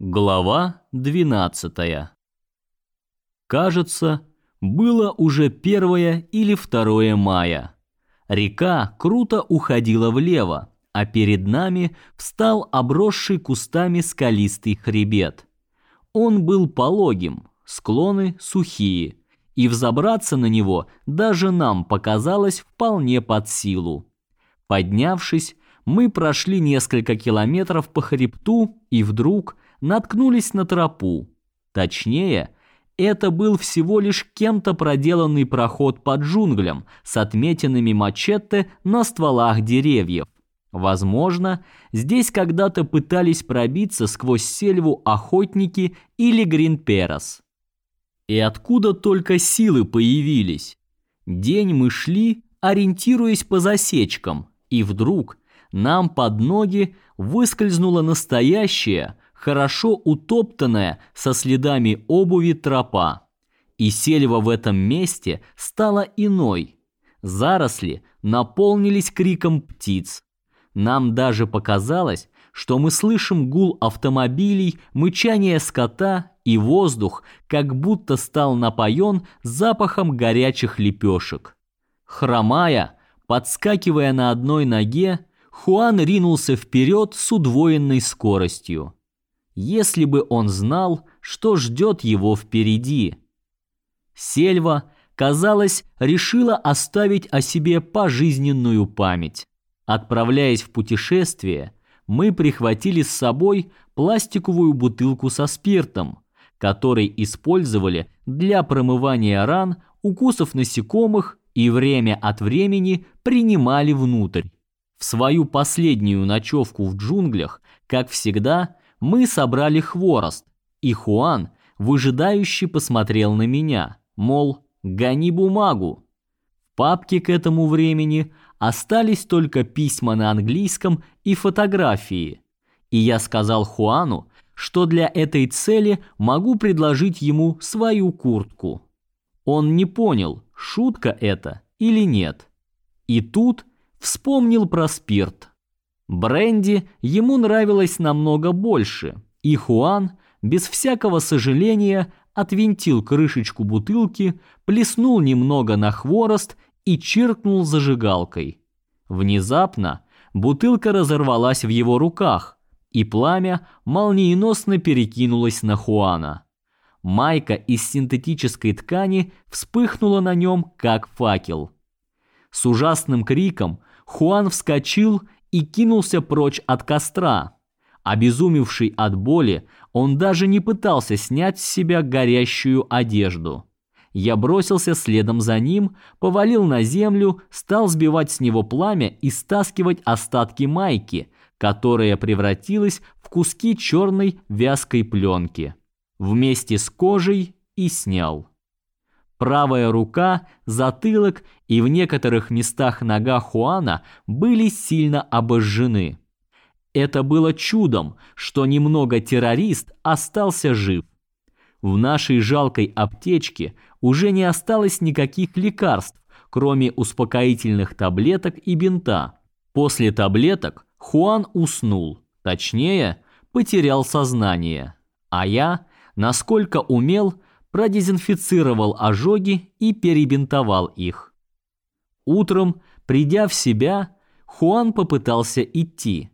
Глава 12. Кажется, было уже 1 или 2 мая. Река круто уходила влево, а перед нами встал обросший кустами скалистый хребет. Он был пологим, склоны сухие, и взобраться на него даже нам показалось вполне под силу. Поднявшись, мы прошли несколько километров по хребту и вдруг наткнулись на тропу. Точнее, это был всего лишь кем-то проделанный проход под джунглям с отметинами мачете на стволах деревьев. Возможно, здесь когда-то пытались пробиться сквозь сельву охотники или гринперос. И откуда только силы появились? День мы шли, ориентируясь по засечкам, и вдруг нам под ноги выскользнула настоящая, хорошо утоптанная со следами обуви тропа. И сельва в этом месте стала иной. Заросли наполнились криком птиц. Нам даже показалось, что мы слышим гул автомобилей, мычание скота и воздух, как будто стал напоен запахом горячих лепешек. Хромая, подскакивая на одной ноге, Хуан ринулся вперед с удвоенной скоростью. Если бы он знал, что ждет его впереди. Сельва, казалось, решила оставить о себе пожизненную память. Отправляясь в путешествие, мы прихватили с собой пластиковую бутылку со спиртом, который использовали для промывания ран, укусов насекомых и время от времени принимали внутрь. В свою последнюю ночевку в джунглях, как всегда, мы собрали хворост, и Хуан выжидающе посмотрел на меня, мол, гони бумагу. В папке к этому времени остались только письма на английском и фотографии. И я сказал Хуану, что для этой цели могу предложить ему свою куртку. Он не понял, шутка это или нет. И тут вспомнил про спирт. Бренди ему нравилось намного больше, и Хуан без всякого сожаления отвинтил крышечку бутылки, плеснул немного на хворост и чиркнул зажигалкой. Внезапно бутылка разорвалась в его руках, и пламя молниеносно перекинулось на Хуана. Майка из синтетической ткани вспыхнула на нем, как факел. С ужасным криком Хуан вскочил и кинулся прочь от костра. Обезумевший от боли, он даже не пытался снять с себя горящую одежду. Я бросился следом за ним, повалил на землю, стал сбивать с него пламя и стаскивать остатки майки, которая превратилась в куски черной вязкой пленки. Вместе с кожей и снял. Правая рука, затылок и в некоторых местах нога Хуана были сильно обожжены. Это было чудом, что немного террорист остался жив. В нашей жалкой аптечке уже не осталось никаких лекарств, кроме успокоительных таблеток и бинта. После таблеток Хуан уснул, точнее, потерял сознание. А я, насколько умел, продезинфицировал ожоги и перебинтовал их. Утром, придя в себя, Хуан попытался идти,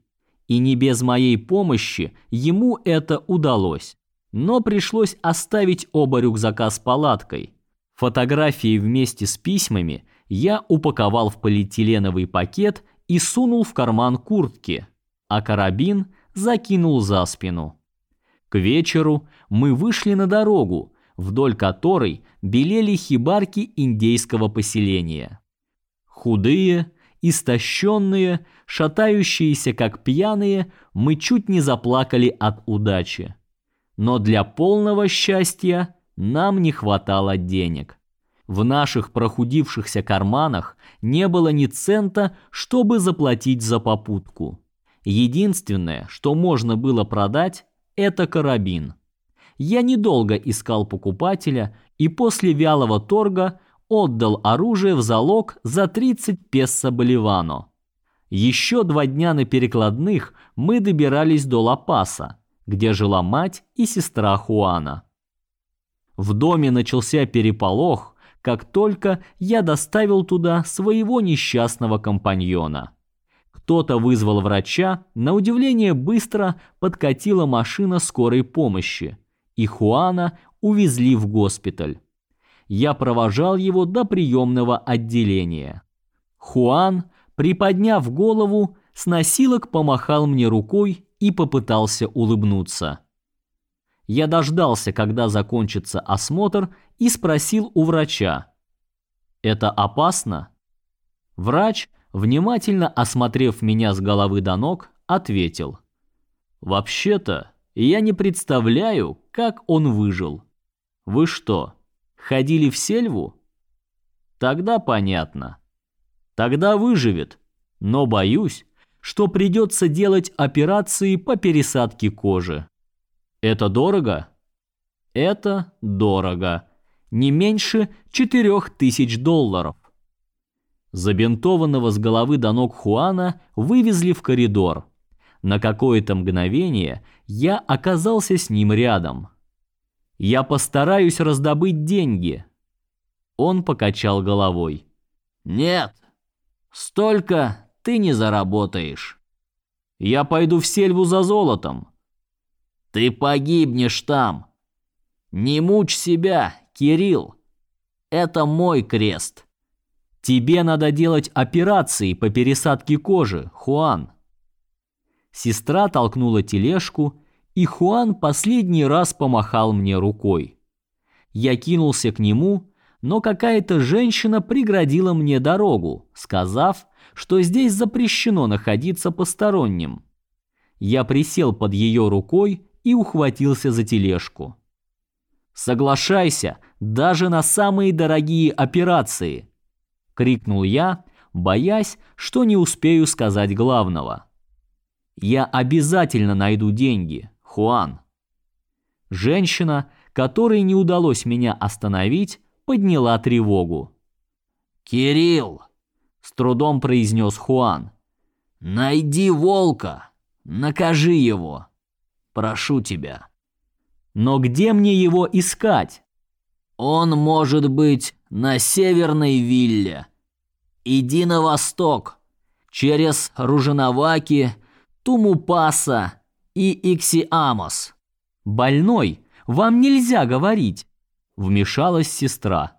и не без моей помощи ему это удалось но пришлось оставить оба рюкзака с палаткой. Фотографии вместе с письмами я упаковал в полиэтиленовый пакет и сунул в карман куртки, а карабин закинул за спину. К вечеру мы вышли на дорогу, вдоль которой белели хибарки индейского поселения. Худые, истощенные, шатающиеся как пьяные, мы чуть не заплакали от удачи но для полного счастья нам не хватало денег. В наших прохудившихся карманах не было ни цента, чтобы заплатить за попутку. Единственное, что можно было продать, это карабин. Я недолго искал покупателя и после вялого торга отдал оружие в залог за 30 песо боливано. Еще два дня на перекладных мы добирались до Ла-Паса где жила мать и сестра Хуана. В доме начался переполох, как только я доставил туда своего несчастного компаньона. Кто-то вызвал врача, на удивление быстро подкатила машина скорой помощи, и Хуана увезли в госпиталь. Я провожал его до приемного отделения. Хуан, приподняв голову, с носилок помахал мне рукой и попытался улыбнуться. Я дождался, когда закончится осмотр, и спросил у врача. «Это опасно?» Врач, внимательно осмотрев меня с головы до ног, ответил. «Вообще-то, я не представляю, как он выжил. Вы что, ходили в сельву? Тогда понятно. Тогда выживет, но боюсь, что придется делать операции по пересадке кожи. Это дорого? Это дорого. Не меньше четырех тысяч долларов. Забинтованного с головы до ног Хуана вывезли в коридор. На какое-то мгновение я оказался с ним рядом. Я постараюсь раздобыть деньги. Он покачал головой. Нет. Столько ты не заработаешь. Я пойду в сельву за золотом. Ты погибнешь там. Не мучь себя, Кирилл. Это мой крест. Тебе надо делать операции по пересадке кожи, Хуан. Сестра толкнула тележку, и Хуан последний раз помахал мне рукой. Я кинулся к нему, но какая-то женщина преградила мне дорогу, сказав, что здесь запрещено находиться посторонним. Я присел под ее рукой и ухватился за тележку. «Соглашайся, даже на самые дорогие операции!» — крикнул я, боясь, что не успею сказать главного. «Я обязательно найду деньги, Хуан!» Женщина, которой не удалось меня остановить, подняла тревогу. «Кирилл!» — с трудом произнес Хуан. «Найди волка! Накажи его!» Прошу тебя. Но где мне его искать? Он может быть на северной вилле. Иди на восток, через Ружиноваки, Тумупаса и Иксиамос. Больной, вам нельзя говорить, вмешалась сестра.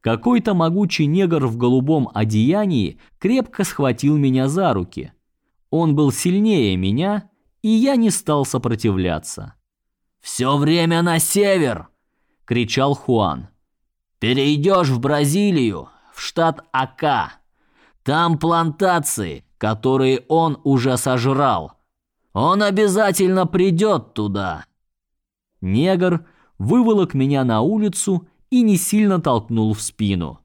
Какой-то могучий негр в голубом одеянии крепко схватил меня за руки. Он был сильнее меня и я не стал сопротивляться. «Все время на север!» — кричал Хуан. «Перейдешь в Бразилию, в штат Ака. Там плантации, которые он уже сожрал. Он обязательно придет туда». Негр выволок меня на улицу и не сильно толкнул в спину.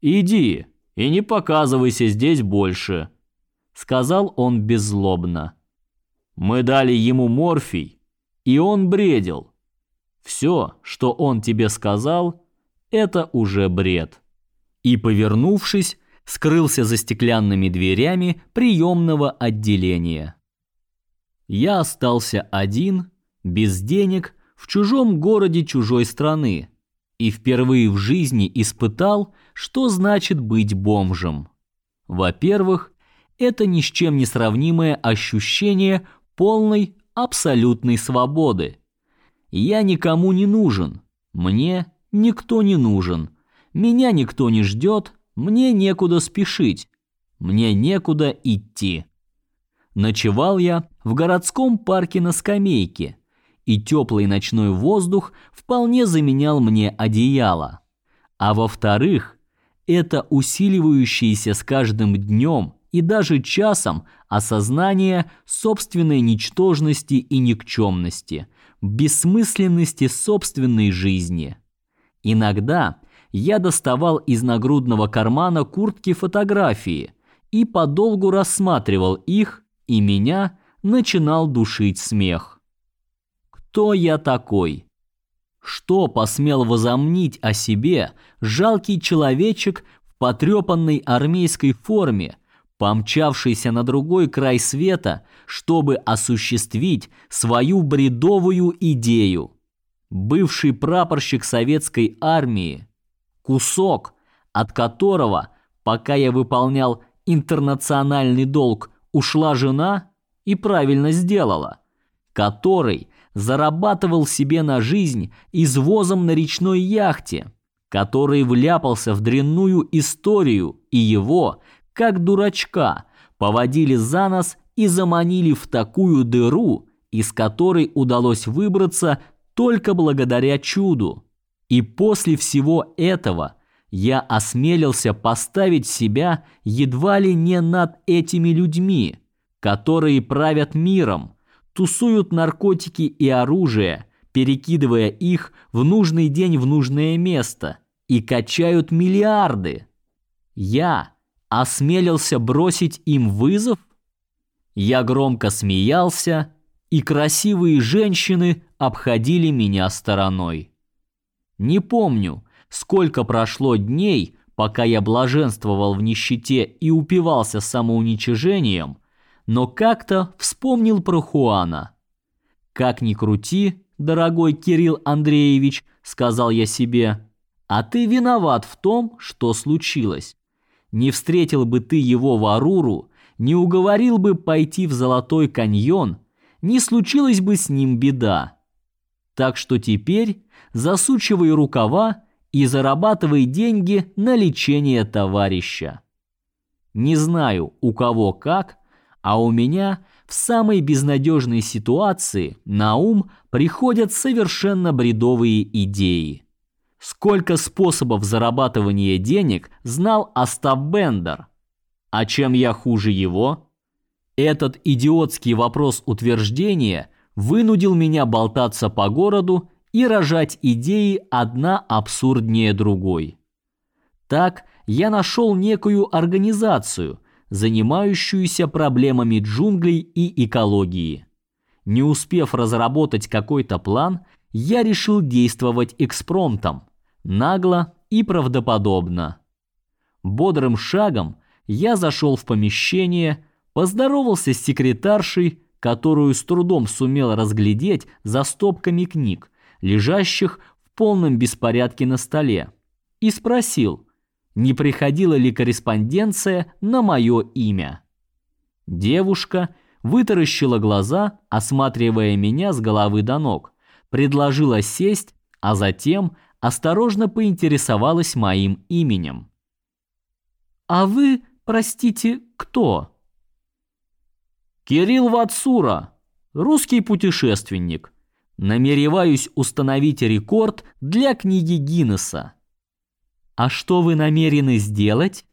«Иди и не показывайся здесь больше», — сказал он беззлобно. Мы дали ему морфий, и он бредил. Все, что он тебе сказал, это уже бред. И, повернувшись, скрылся за стеклянными дверями приемного отделения. Я остался один, без денег, в чужом городе чужой страны, и впервые в жизни испытал, что значит быть бомжем. Во-первых, это ни с чем не сравнимое ощущение полной, абсолютной свободы. Я никому не нужен, мне никто не нужен, меня никто не ждет, мне некуда спешить, мне некуда идти. Ночевал я в городском парке на скамейке, и теплый ночной воздух вполне заменял мне одеяло. А во-вторых, это усиливающееся с каждым днем и даже часом осознание собственной ничтожности и никчемности, бессмысленности собственной жизни. Иногда я доставал из нагрудного кармана куртки фотографии и подолгу рассматривал их, и меня начинал душить смех. Кто я такой? Что посмел возомнить о себе жалкий человечек в потрепанной армейской форме, помчавшийся на другой край света, чтобы осуществить свою бредовую идею. Бывший прапорщик советской армии, кусок, от которого, пока я выполнял интернациональный долг, ушла жена и правильно сделала, который зарабатывал себе на жизнь извозом на речной яхте, который вляпался в дрянную историю и его, как дурачка, поводили за нос и заманили в такую дыру, из которой удалось выбраться только благодаря чуду. И после всего этого я осмелился поставить себя едва ли не над этими людьми, которые правят миром, тусуют наркотики и оружие, перекидывая их в нужный день в нужное место и качают миллиарды. Я осмелился бросить им вызов? Я громко смеялся, и красивые женщины обходили меня стороной. Не помню, сколько прошло дней, пока я блаженствовал в нищете и упивался самоуничижением, но как-то вспомнил про Хуана. Как ни крути, дорогой Кирилл Андреевич, сказал я себе, а ты виноват в том, что случилось. Не встретил бы ты его в Аруру, не уговорил бы пойти в Золотой каньон, не случилась бы с ним беда. Так что теперь засучивай рукава и зарабатывай деньги на лечение товарища. Не знаю, у кого как, а у меня в самой безнадежной ситуации на ум приходят совершенно бредовые идеи. Сколько способов зарабатывания денег знал Остап Бендер? А чем я хуже его? Этот идиотский вопрос утверждения вынудил меня болтаться по городу и рожать идеи одна абсурднее другой. Так я нашел некую организацию, занимающуюся проблемами джунглей и экологии. Не успев разработать какой-то план, я решил действовать экспромтом, нагло и правдоподобно. Бодрым шагом я зашел в помещение, поздоровался с секретаршей, которую с трудом сумел разглядеть за стопками книг, лежащих в полном беспорядке на столе, и спросил, не приходила ли корреспонденция на мое имя. Девушка вытаращила глаза, осматривая меня с головы до ног, предложила сесть, а затем осторожно поинтересовалась моим именем. «А вы, простите, кто?» «Кирилл Вацура, русский путешественник. Намереваюсь установить рекорд для книги Гиннесса». «А что вы намерены сделать?»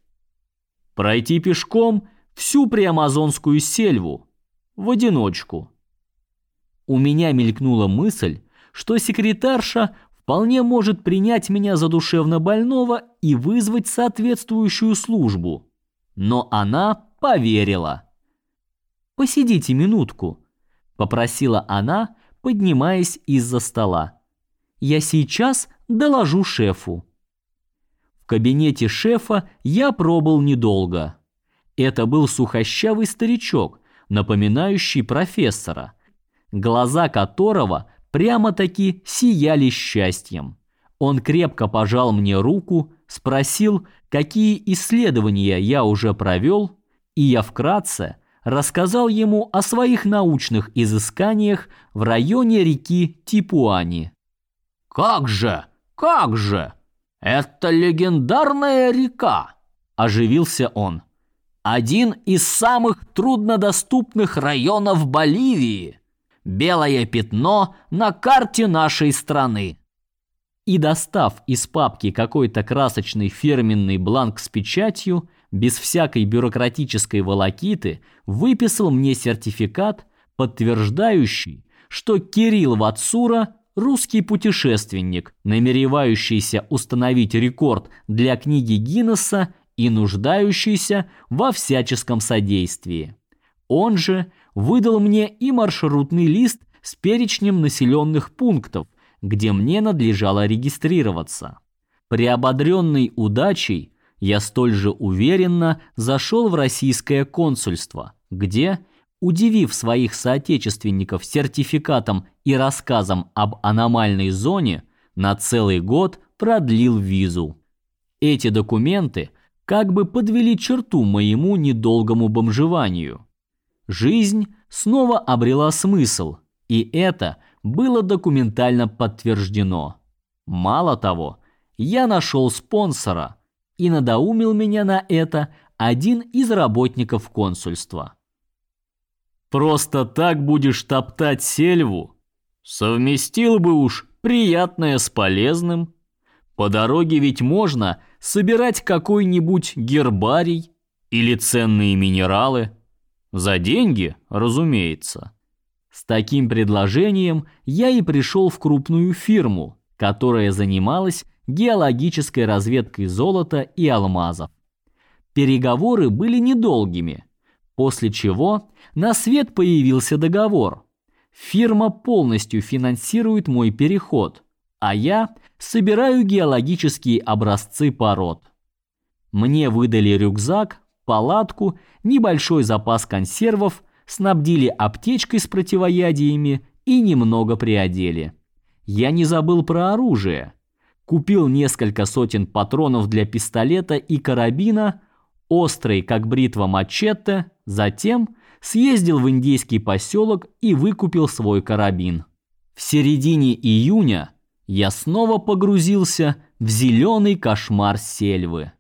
«Пройти пешком всю приамазонскую сельву. В одиночку». У меня мелькнула мысль, что секретарша вполне может принять меня за душевно больного и вызвать соответствующую службу. Но она поверила. «Посидите минутку», — попросила она, поднимаясь из-за стола. «Я сейчас доложу шефу». В кабинете шефа я пробыл недолго. Это был сухощавый старичок, напоминающий профессора, глаза которого прямо-таки сияли счастьем. Он крепко пожал мне руку, спросил, какие исследования я уже провел, и я вкратце рассказал ему о своих научных изысканиях в районе реки Типуани. «Как же, как же! Это легендарная река!» – оживился он. «Один из самых труднодоступных районов Боливии!» белое пятно на карте нашей страны. И достав из папки какой-то красочный фирменный бланк с печатью, без всякой бюрократической волокиты, выписал мне сертификат, подтверждающий, что Кирилл Вацура русский путешественник, намеревающийся установить рекорд для книги Гиннесса и нуждающийся во всяческом содействии. Он же выдал мне и маршрутный лист с перечнем населенных пунктов, где мне надлежало регистрироваться. Приободренный удачей, я столь же уверенно зашел в российское консульство, где, удивив своих соотечественников сертификатом и рассказом об аномальной зоне, на целый год продлил визу. Эти документы как бы подвели черту моему недолгому бомжеванию. Жизнь снова обрела смысл, и это было документально подтверждено. Мало того, я нашел спонсора, и надоумил меня на это один из работников консульства. Просто так будешь топтать сельву? Совместил бы уж приятное с полезным. По дороге ведь можно собирать какой-нибудь гербарий или ценные минералы. За деньги, разумеется. С таким предложением я и пришел в крупную фирму, которая занималась геологической разведкой золота и алмазов. Переговоры были недолгими, после чего на свет появился договор. Фирма полностью финансирует мой переход, а я собираю геологические образцы пород. Мне выдали рюкзак, палатку, небольшой запас консервов, снабдили аптечкой с противоядиями и немного приодели. Я не забыл про оружие. Купил несколько сотен патронов для пистолета и карабина, острый, как бритва мачете, затем съездил в индейский поселок и выкупил свой карабин. В середине июня я снова погрузился в зеленый кошмар сельвы.